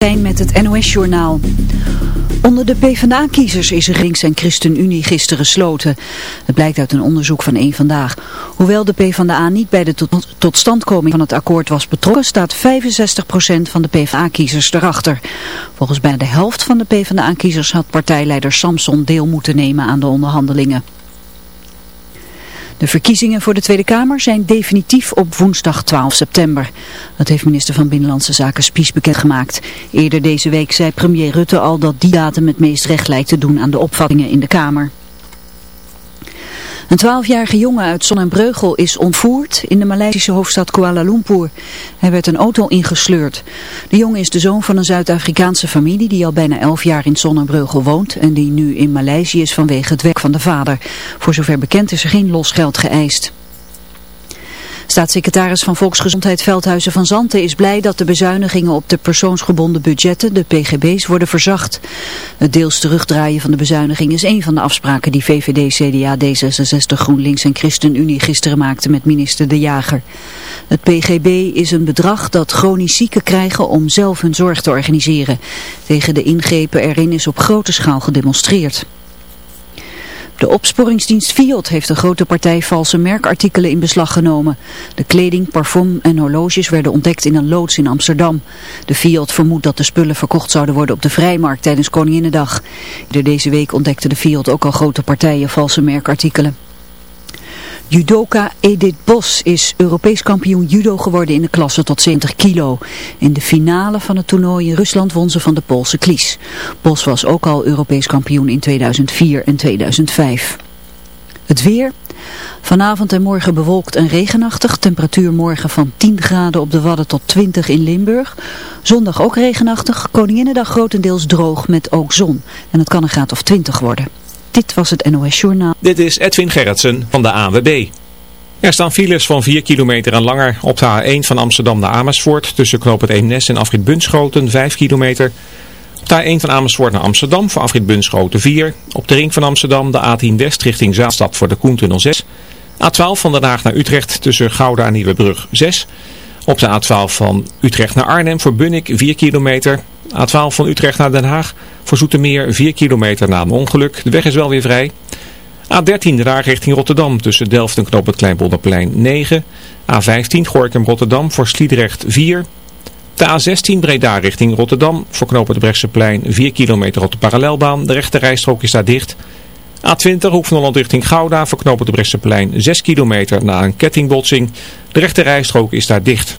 met het NOS-journaal. Onder de PvdA-kiezers is links- en ChristenUnie gisteren gesloten. Het blijkt uit een onderzoek van één Vandaag. Hoewel de PvdA niet bij de tot, totstandkoming van het akkoord was betrokken, staat 65% van de PvdA-kiezers erachter. Volgens bijna de helft van de PvdA-kiezers had partijleider Samson deel moeten nemen aan de onderhandelingen. De verkiezingen voor de Tweede Kamer zijn definitief op woensdag 12 september. Dat heeft minister van Binnenlandse Zaken Spies bekendgemaakt. Eerder deze week zei premier Rutte al dat die datum het meest recht lijkt te doen aan de opvattingen in de Kamer. Een twaalfjarige jongen uit Zon en Breugel is ontvoerd in de Maleisische hoofdstad Kuala Lumpur. Hij werd een auto ingesleurd. De jongen is de zoon van een Zuid-Afrikaanse familie die al bijna elf jaar in Zon en Breugel woont en die nu in Maleisië is vanwege het werk van de vader. Voor zover bekend is er geen losgeld geëist. Staatssecretaris van Volksgezondheid Veldhuizen van Zanten is blij dat de bezuinigingen op de persoonsgebonden budgetten, de PGB's, worden verzacht. Het deels terugdraaien van de bezuiniging is een van de afspraken die VVD, CDA, D66, GroenLinks en ChristenUnie gisteren maakten met minister De Jager. Het PGB is een bedrag dat chronisch zieken krijgen om zelf hun zorg te organiseren. Tegen de ingrepen erin is op grote schaal gedemonstreerd. De opsporingsdienst Fiat heeft een grote partij valse merkartikelen in beslag genomen. De kleding, parfum en horloges werden ontdekt in een loods in Amsterdam. De Fiat vermoedt dat de spullen verkocht zouden worden op de vrijmarkt tijdens Koninginnedag. Deze week ontdekte de Fiat ook al grote partijen valse merkartikelen. Judoka Edith Bos is Europees kampioen judo geworden in de klasse tot 70 kilo. In de finale van het toernooi in Rusland won ze van de Poolse Klies. Bos was ook al Europees kampioen in 2004 en 2005. Het weer. Vanavond en morgen bewolkt en regenachtig. Temperatuur morgen van 10 graden op de Wadden tot 20 in Limburg. Zondag ook regenachtig. Koninginnedag grotendeels droog met ook zon. En het kan een graad of 20 worden. Dit was het NOS Journaal. Dit is Edwin Gerritsen van de ANWB. Er staan files van 4 kilometer en langer op de A1 van Amsterdam naar Amersfoort. Tussen knoop het Eemnes en Afrit Bunschoten 5 kilometer. Op de A1 van Amersfoort naar Amsterdam voor Afrit Bunschoten 4. Op de ring van Amsterdam de A10 West richting Zaanstad voor de Koentunnel 6. A12 van Den Haag naar Utrecht tussen Gouda en Nieuwebrug 6. Op de A12 van Utrecht naar Arnhem voor Bunnik 4 kilometer. A12 van Utrecht naar Den Haag voor Zoetermeer 4 kilometer na een ongeluk. De weg is wel weer vrij. A13 daar richting Rotterdam tussen Delft en Knoop het Kleinbolderplein 9. A15 Gorkum Rotterdam voor Sliedrecht 4. De A16 Breda richting Rotterdam voor Knoop het Brechtseplein 4 kilometer op de parallelbaan. De rechte rijstrook is daar dicht. A20 Hoek van Holland richting Gouda voor Knoop het Brechtseplein 6 kilometer na een kettingbotsing. De rechte rijstrook is daar dicht.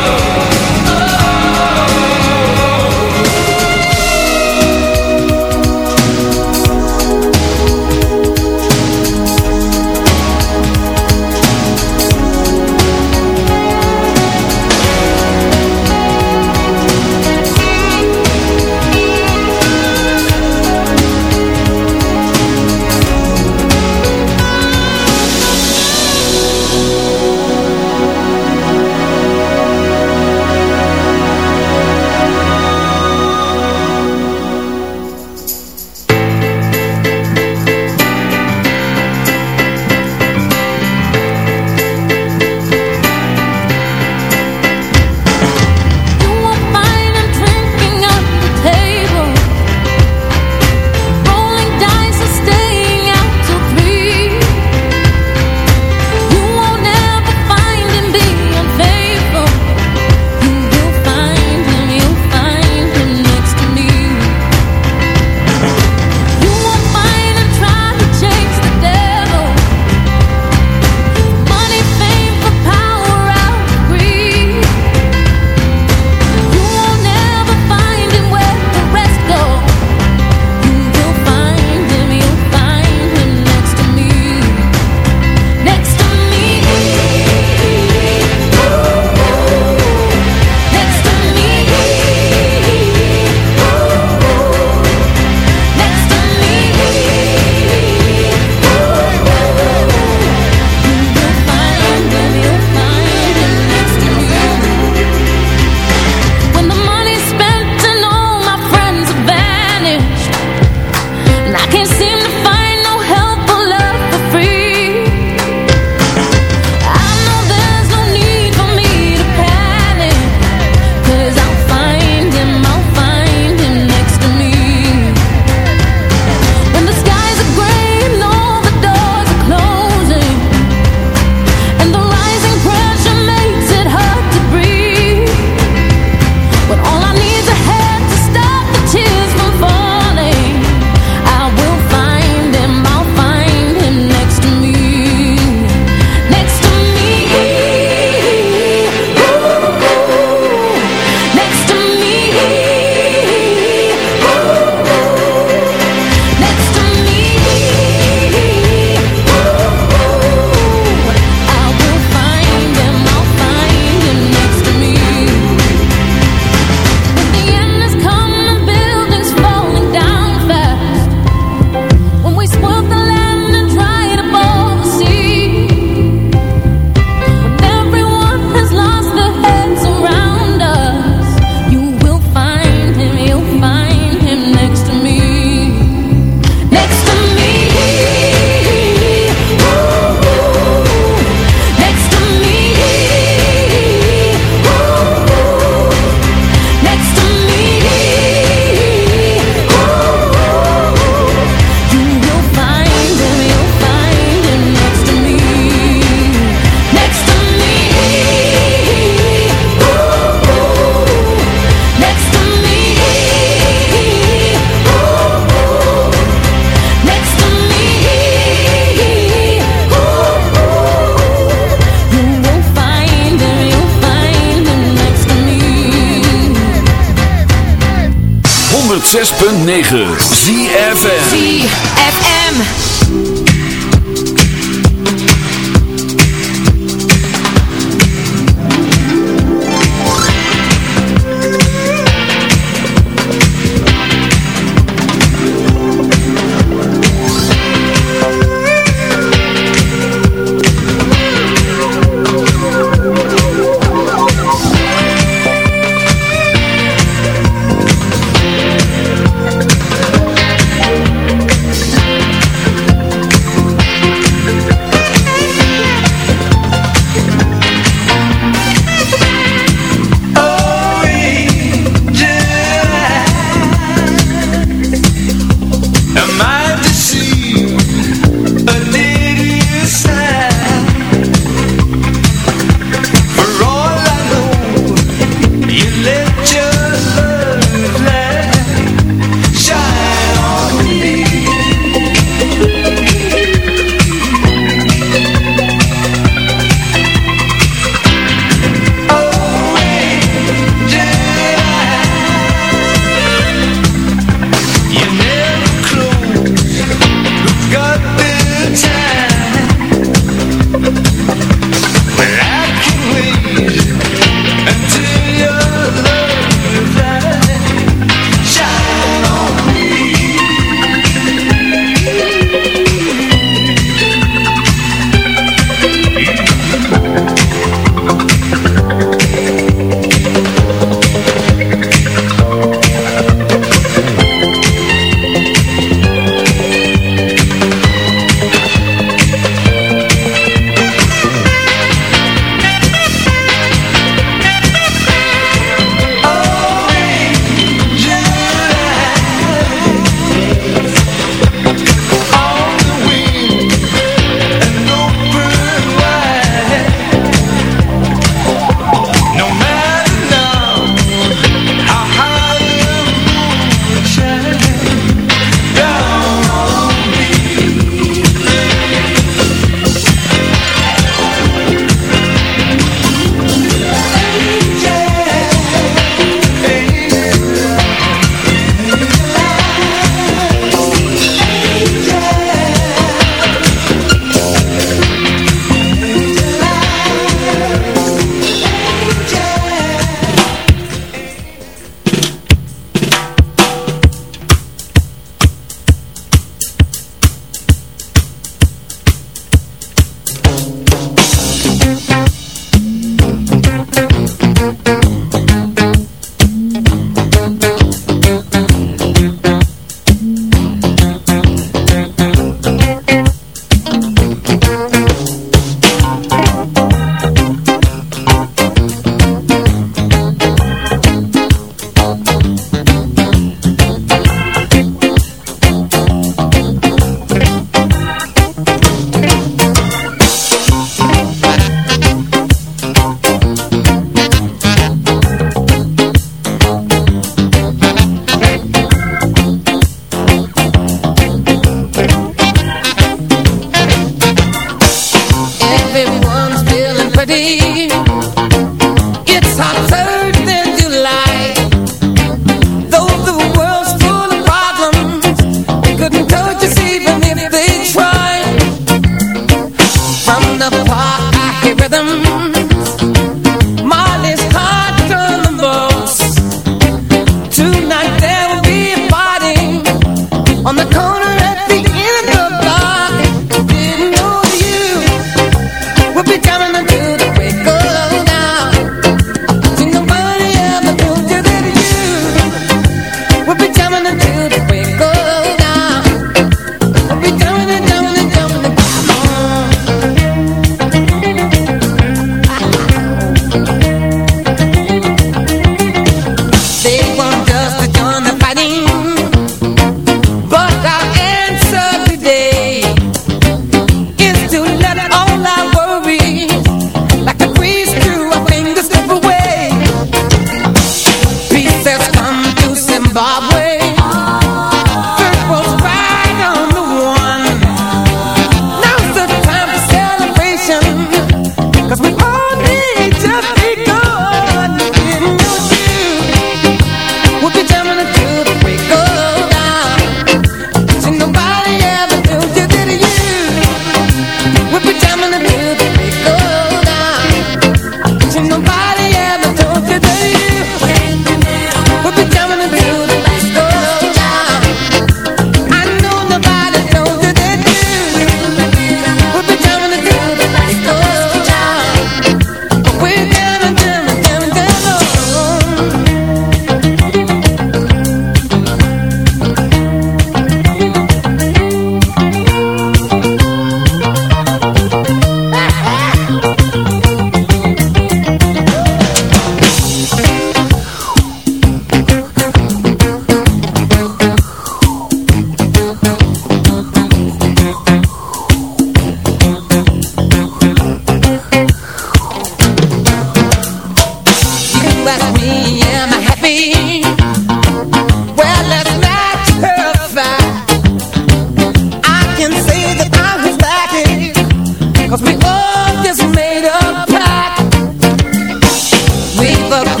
the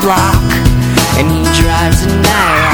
sidewalk And he drives a night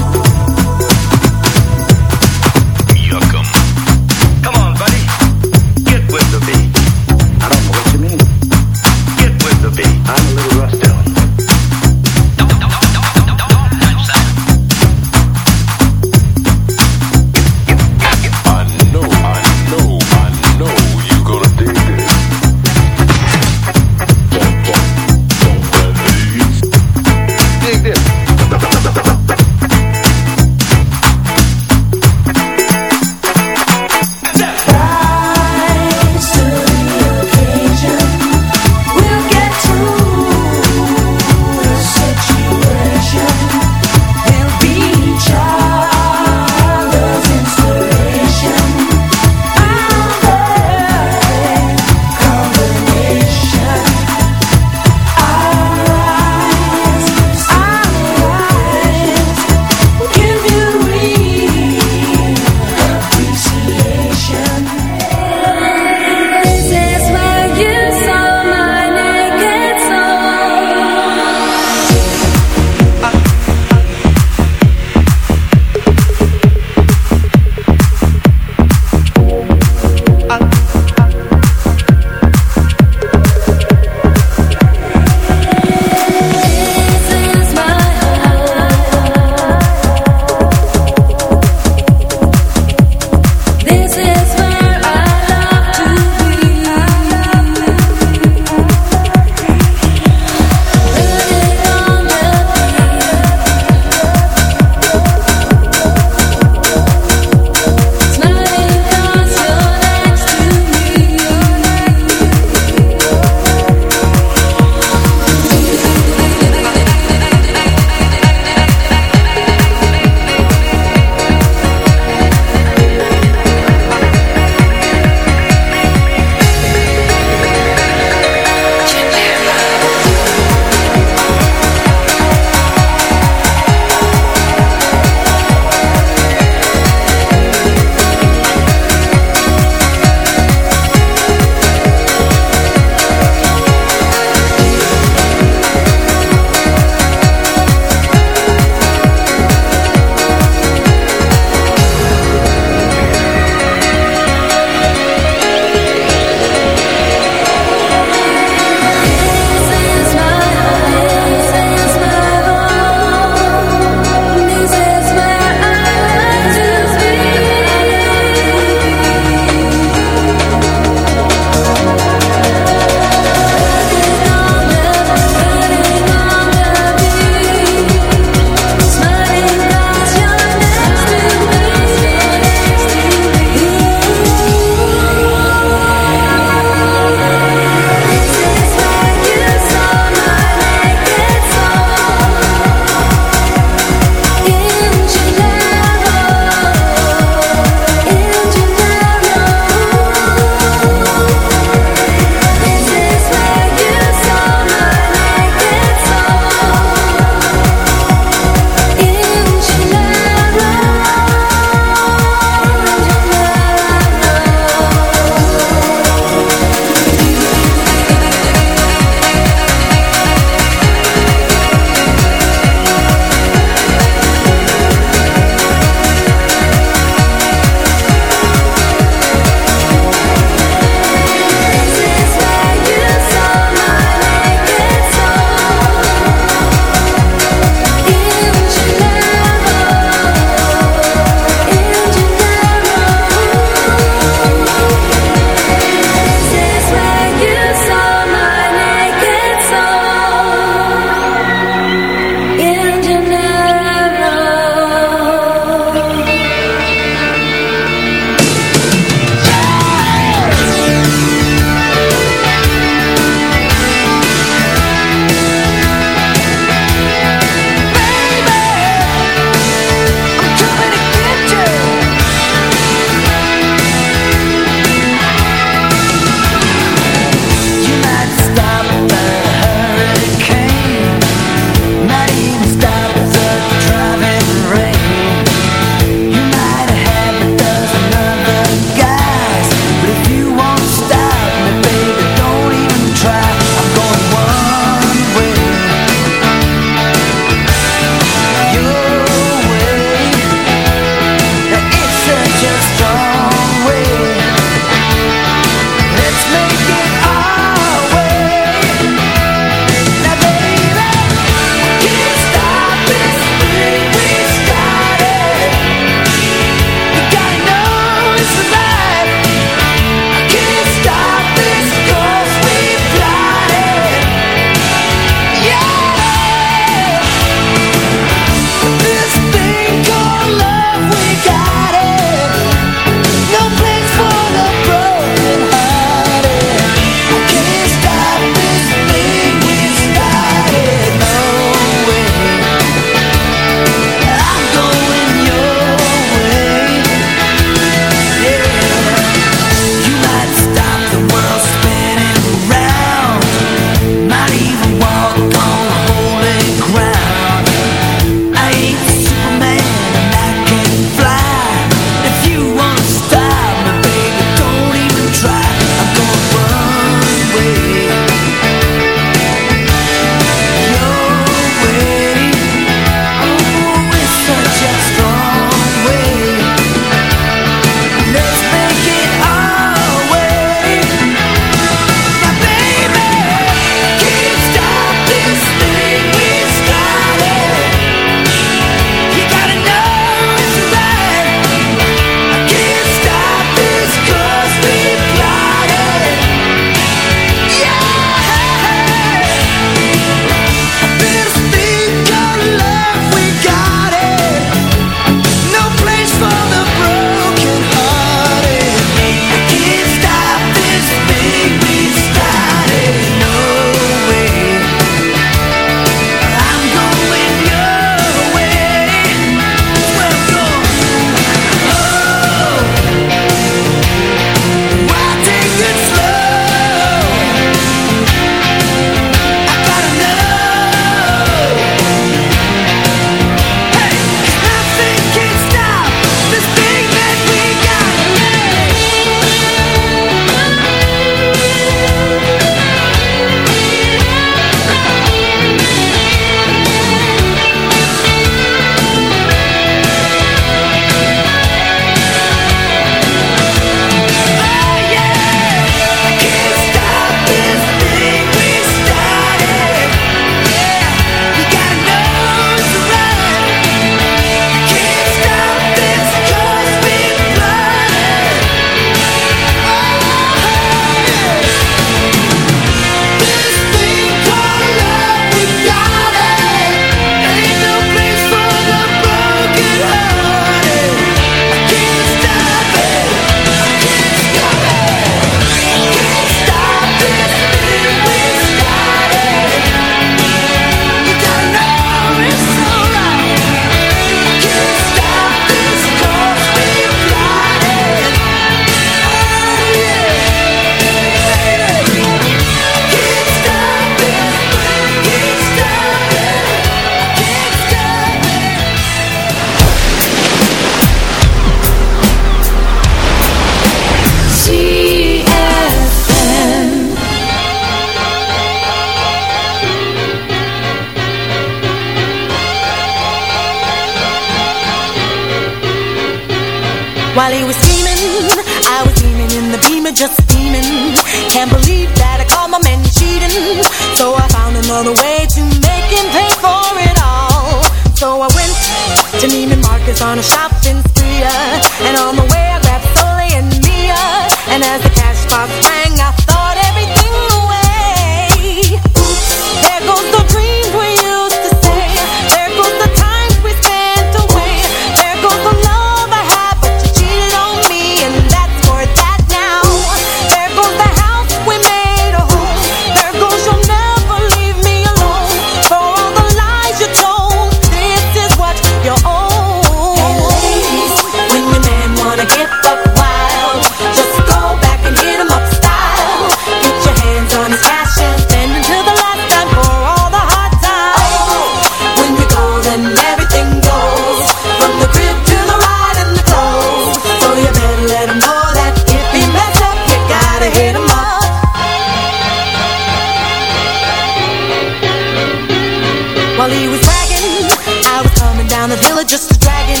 While he was bragging, I was coming down the villa just a dragon.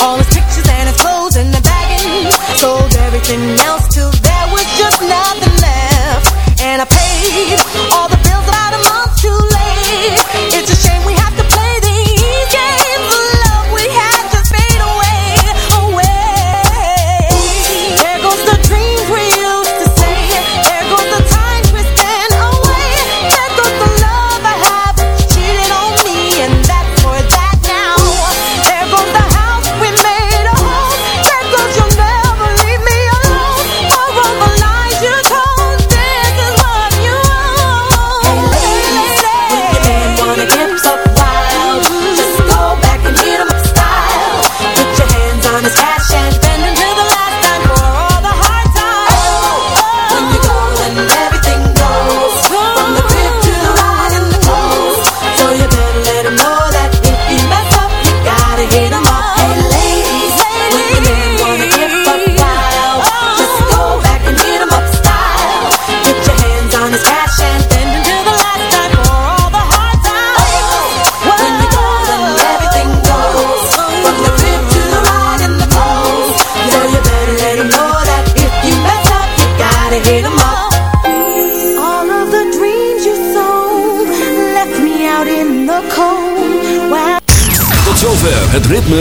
All his pictures and his clothes in the bagging. Sold everything else to